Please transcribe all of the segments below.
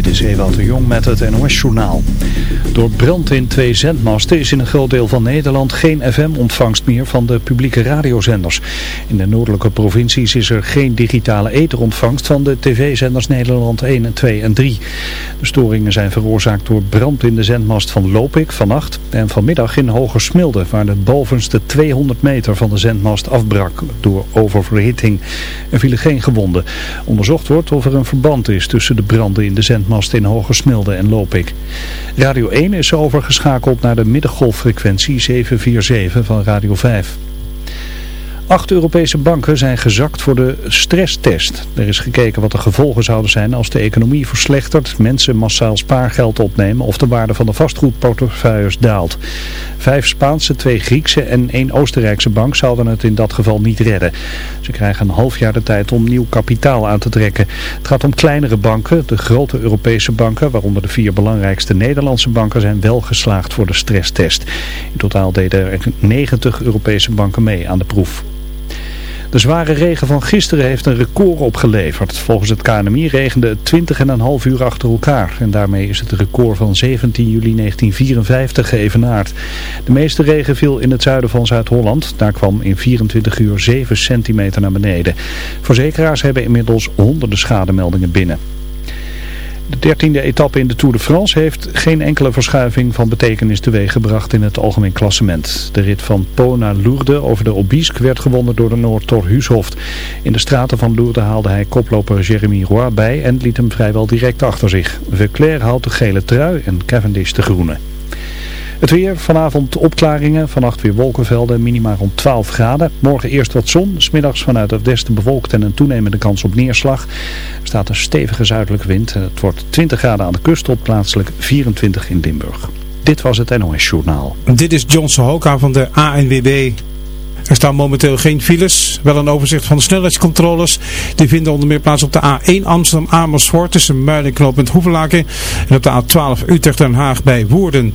Dit is Ewout de Jong met het NOS-journaal. Door brand in twee zendmasten is in een groot deel van Nederland geen FM-ontvangst meer van de publieke radiozenders. In de noordelijke provincies is er geen digitale eterontvangst van de tv-zenders Nederland 1 en 2 en 3. De storingen zijn veroorzaakt door brand in de zendmast van Lopik vannacht en vanmiddag in Hogersmilde, waar de bovenste 200 meter van de zendmast afbrak door oververhitting. Er vielen geen gewonden. Onderzocht wordt of er een verband is tussen de branden in de zendmast in Hogersmilde en Lopik. Radio 1 is overgeschakeld naar de middengolffrequentie 747 van Radio 5. Acht Europese banken zijn gezakt voor de stresstest. Er is gekeken wat de gevolgen zouden zijn als de economie verslechtert, mensen massaal spaargeld opnemen of de waarde van de vastgoedportefeuilles daalt. Vijf Spaanse, twee Griekse en één Oostenrijkse bank zouden het in dat geval niet redden. Ze krijgen een half jaar de tijd om nieuw kapitaal aan te trekken. Het gaat om kleinere banken. De grote Europese banken, waaronder de vier belangrijkste Nederlandse banken, zijn wel geslaagd voor de stresstest. In totaal deden er 90 Europese banken mee aan de proef. De zware regen van gisteren heeft een record opgeleverd. Volgens het KNMI regende het 20,5 uur achter elkaar. En daarmee is het record van 17 juli 1954 geëvenaard. De meeste regen viel in het zuiden van Zuid-Holland. Daar kwam in 24 uur 7 centimeter naar beneden. Verzekeraars hebben inmiddels honderden schademeldingen binnen. De dertiende etappe in de Tour de France heeft geen enkele verschuiving van betekenis teweeggebracht in het algemeen klassement. De rit van Po naar Lourdes over de Obisque werd gewonnen door de Noord Thor Huushoft. In de straten van Lourdes haalde hij koploper Jeremy Roy bij en liet hem vrijwel direct achter zich. Veuclair haalt de gele trui en Cavendish de groene. Het weer, vanavond opklaringen, vannacht weer wolkenvelden, minimaal rond 12 graden. Morgen eerst wat zon, smiddags vanuit het westen bewolkt en een toenemende kans op neerslag. Er staat een stevige zuidelijke wind. Het wordt 20 graden aan de kust tot plaatselijk 24 in Limburg. Dit was het NOS Journaal. Dit is John Sohoka van de ANWB. Er staan momenteel geen files, wel een overzicht van de snelheidscontroles. Die vinden onder meer plaats op de A1 Amsterdam-Amersfoort tussen Muiden en Hoevelaken. En op de A12 Utrecht-Den Haag bij Woerden.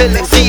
selección.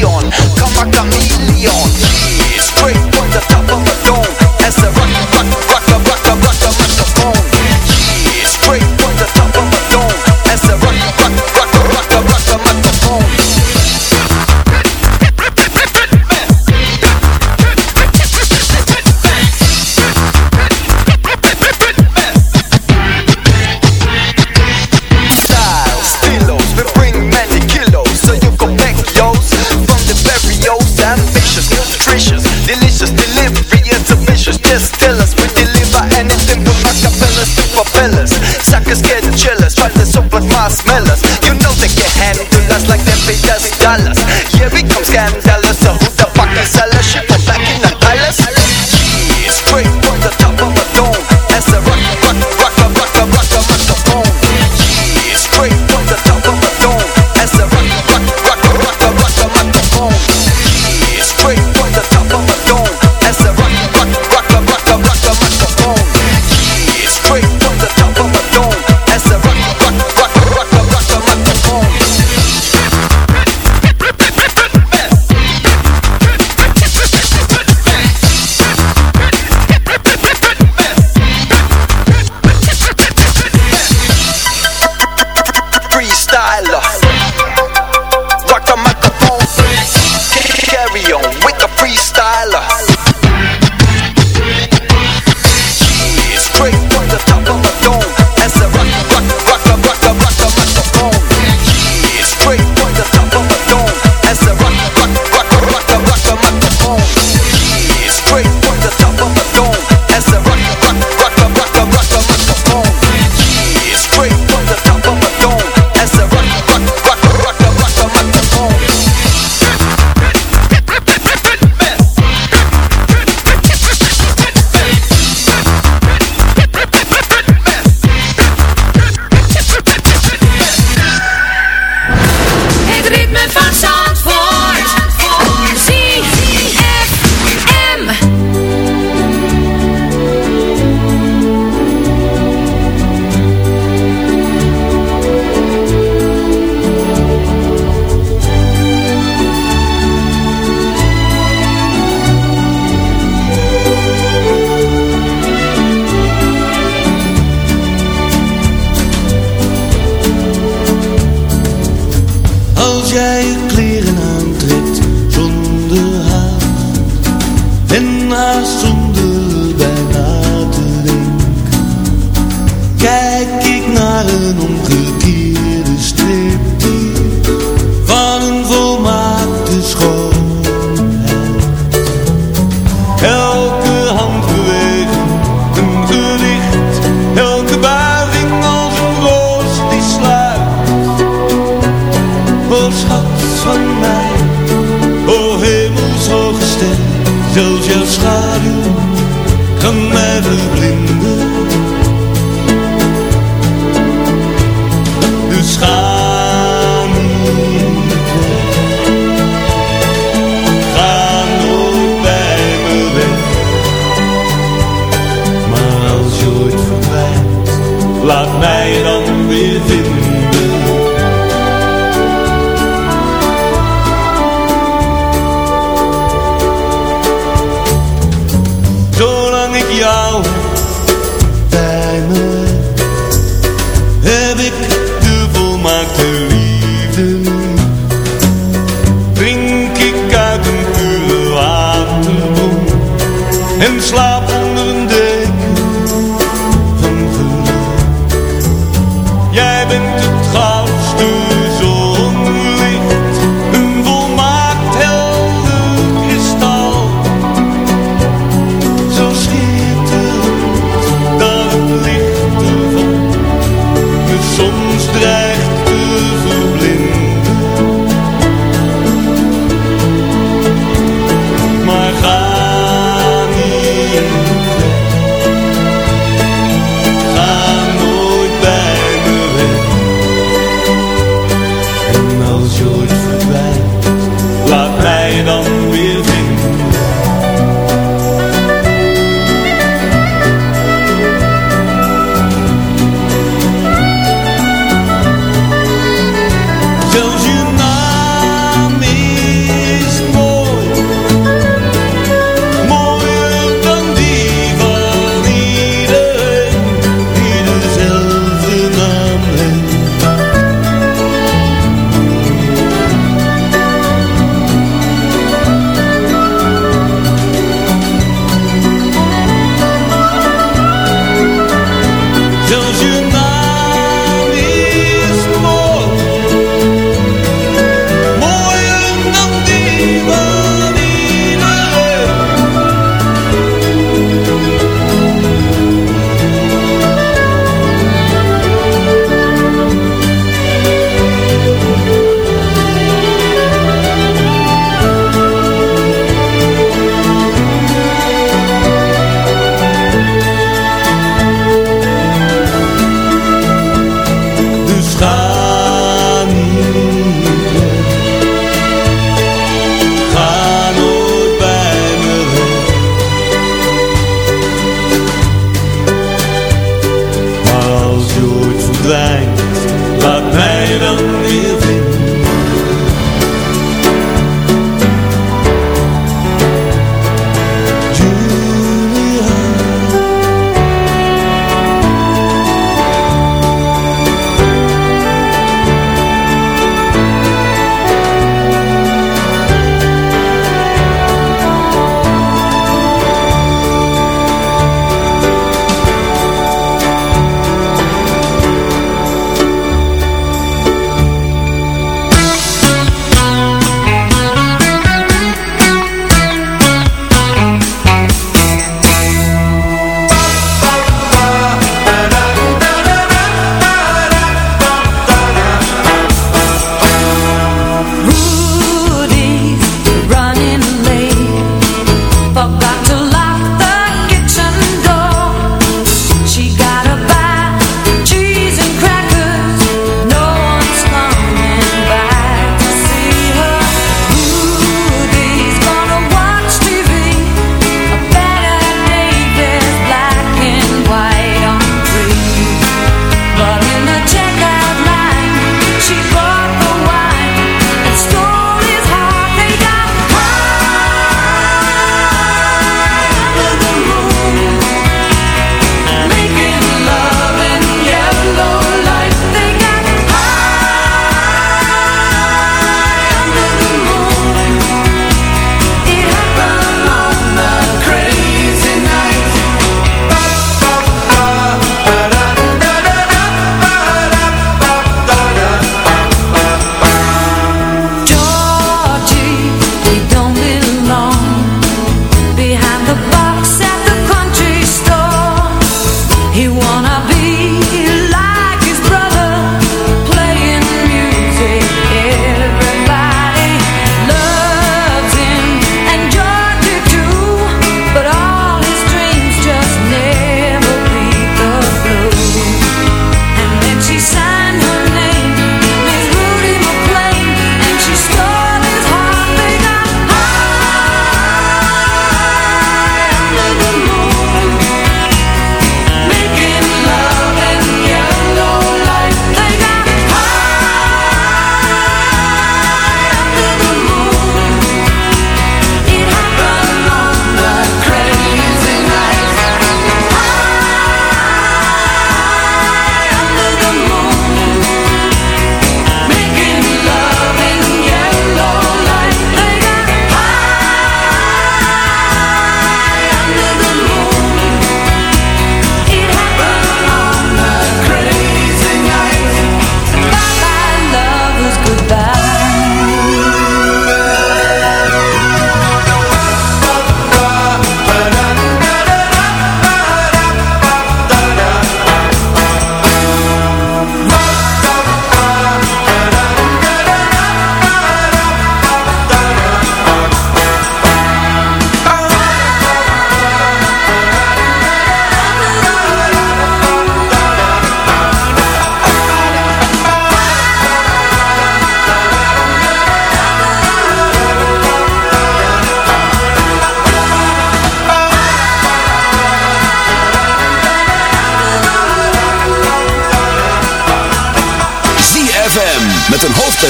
Camisa kan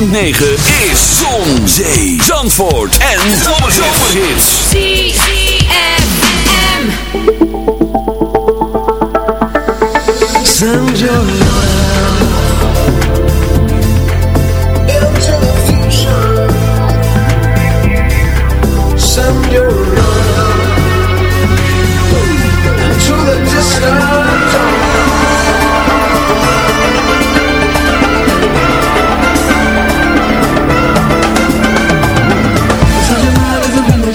9 is Zon, Zee, Zandvoort en Zomerhits. ZFM. Send your love.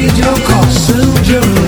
Je your car.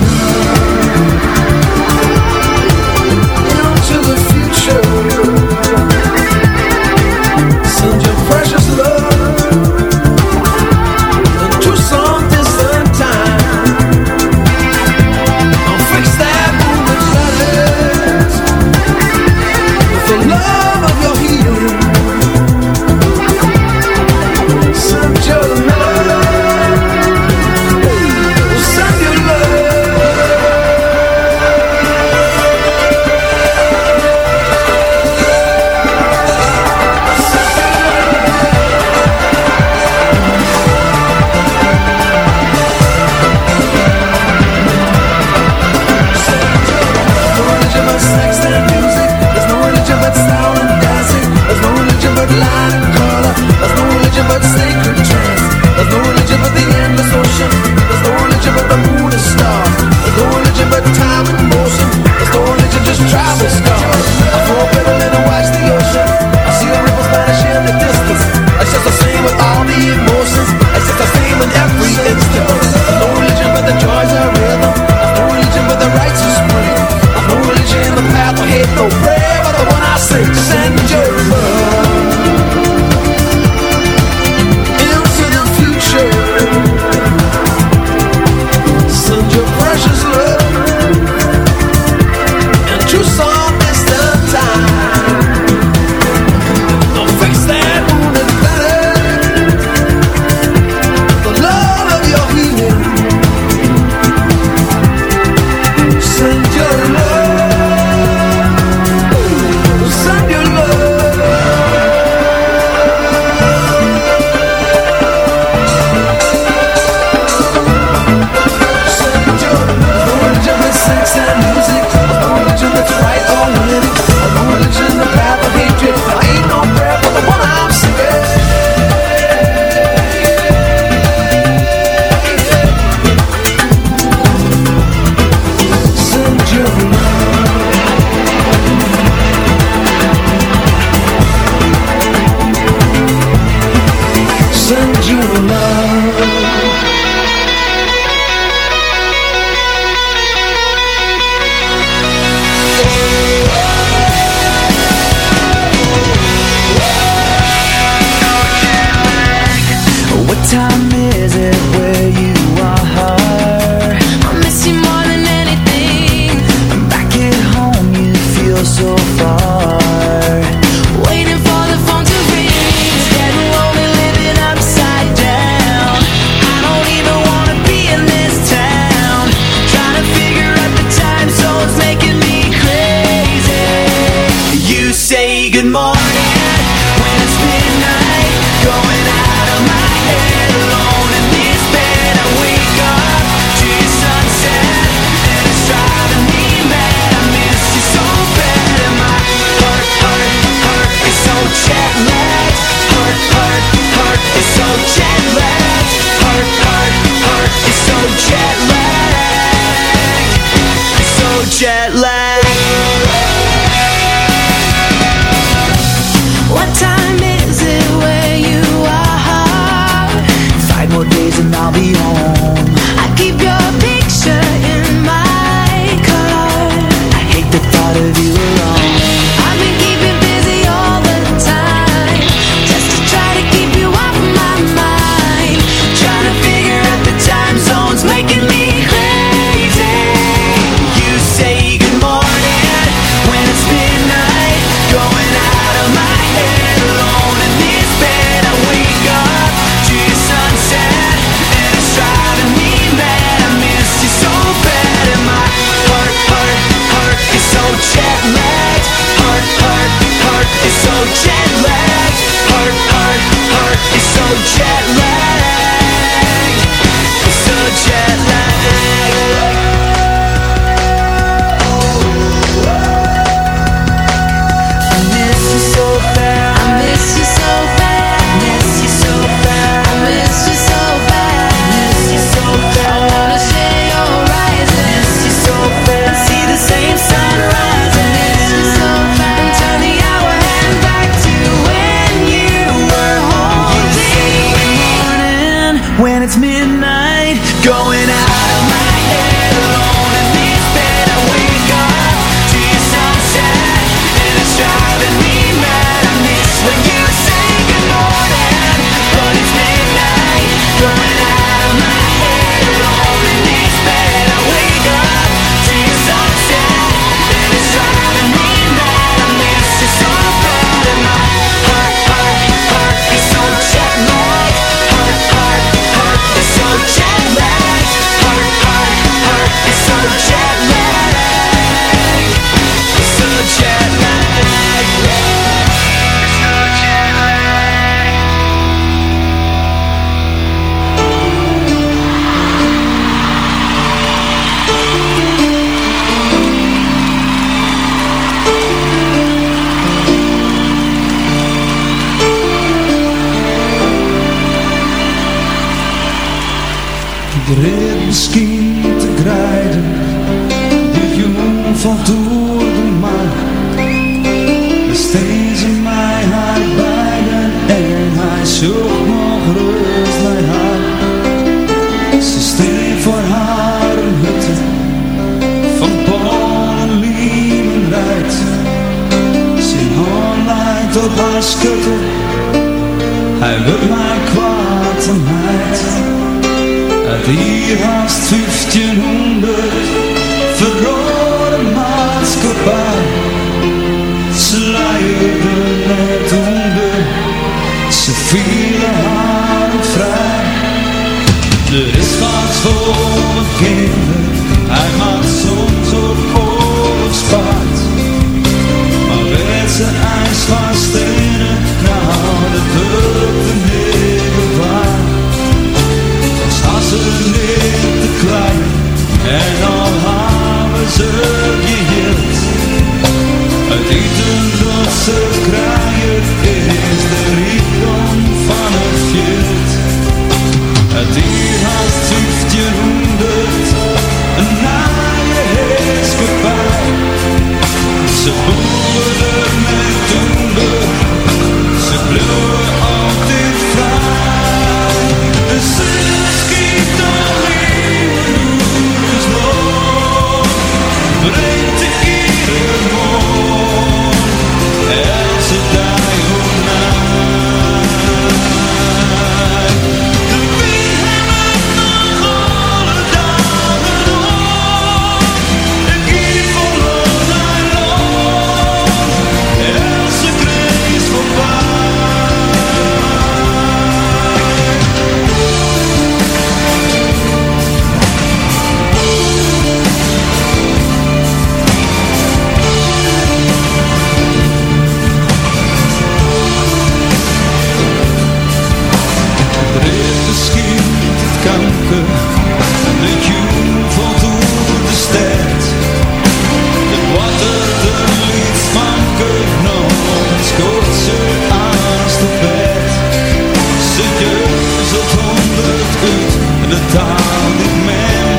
De taal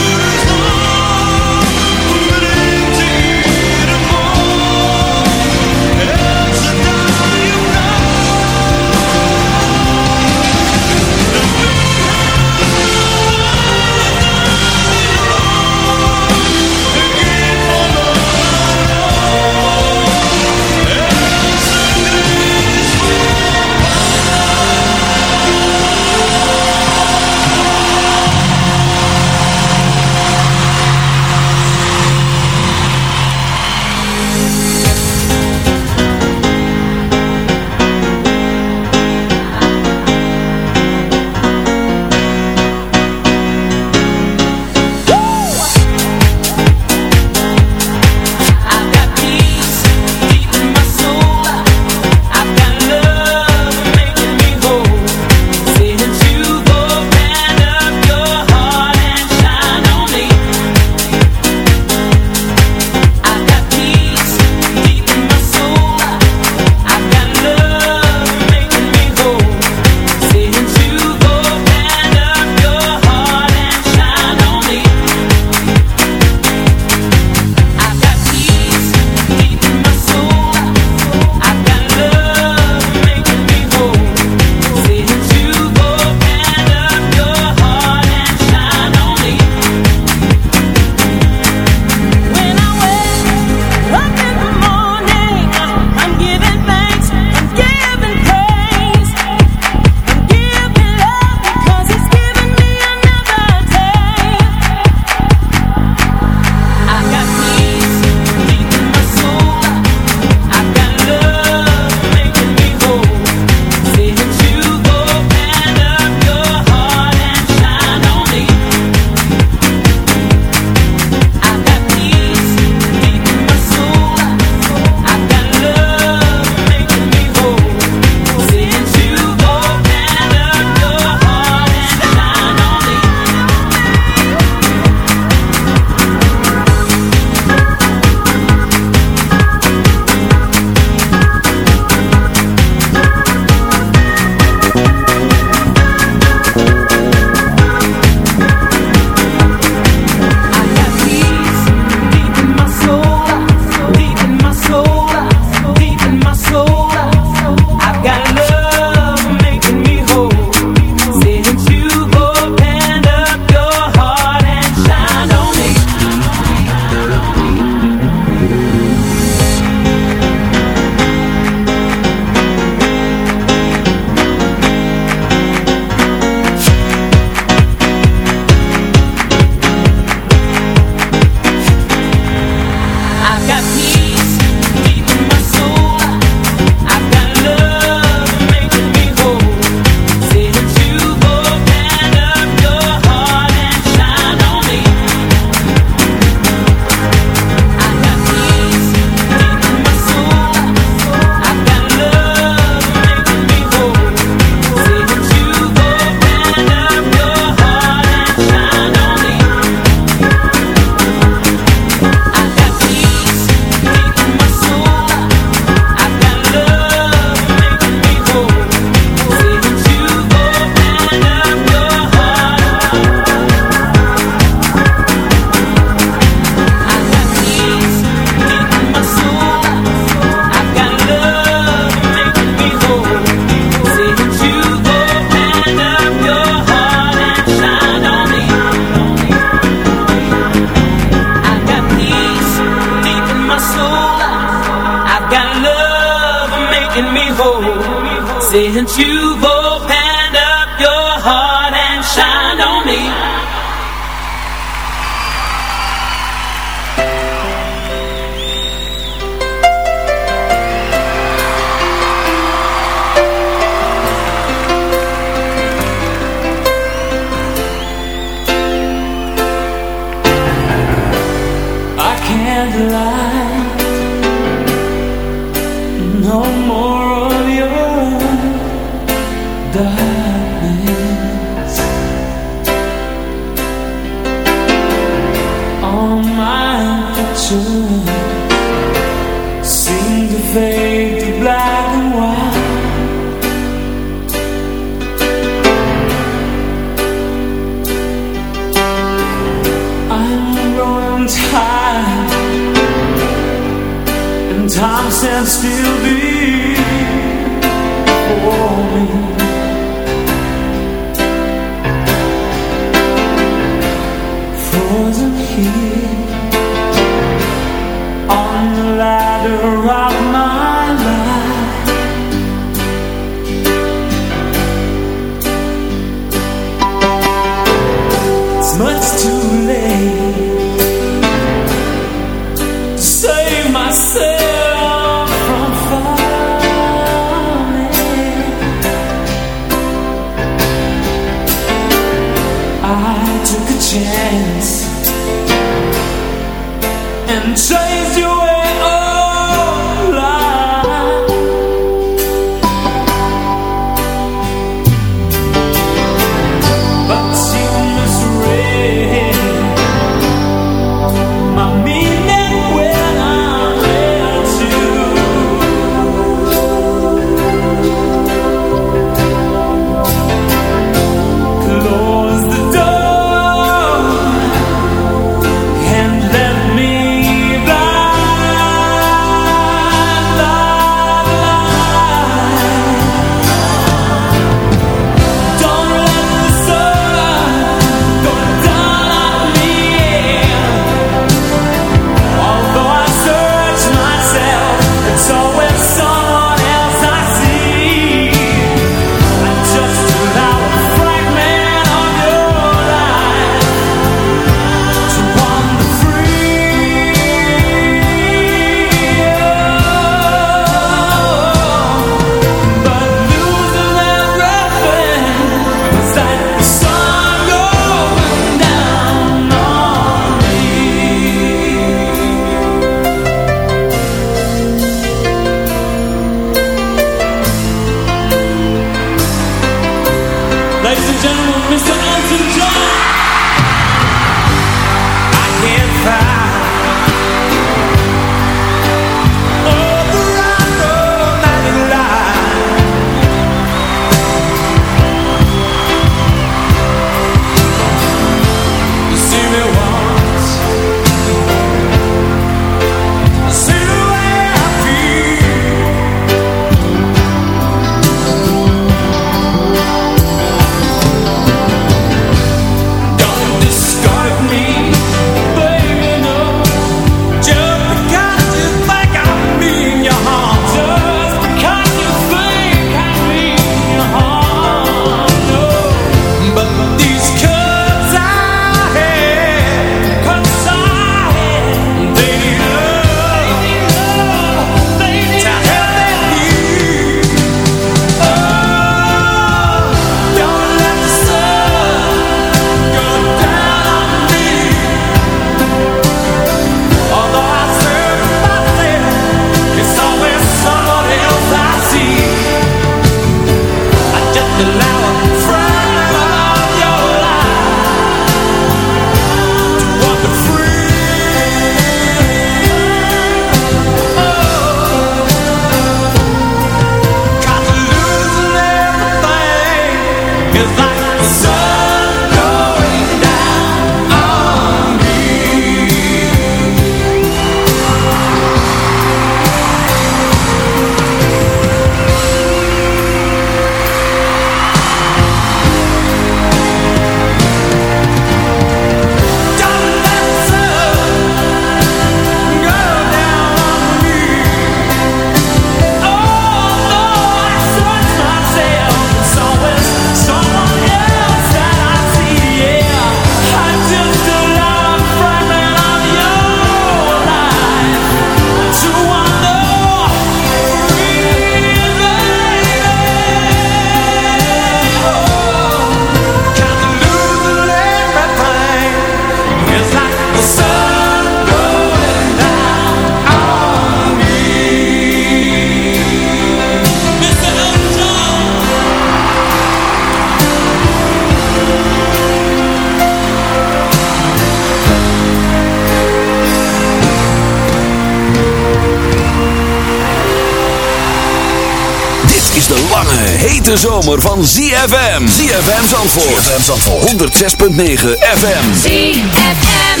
hete zomer van ZFM. ZFM Zandvoort. ZFM Zandvoort. 106.9 FM. ZFM.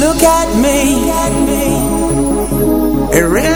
Look at me. It really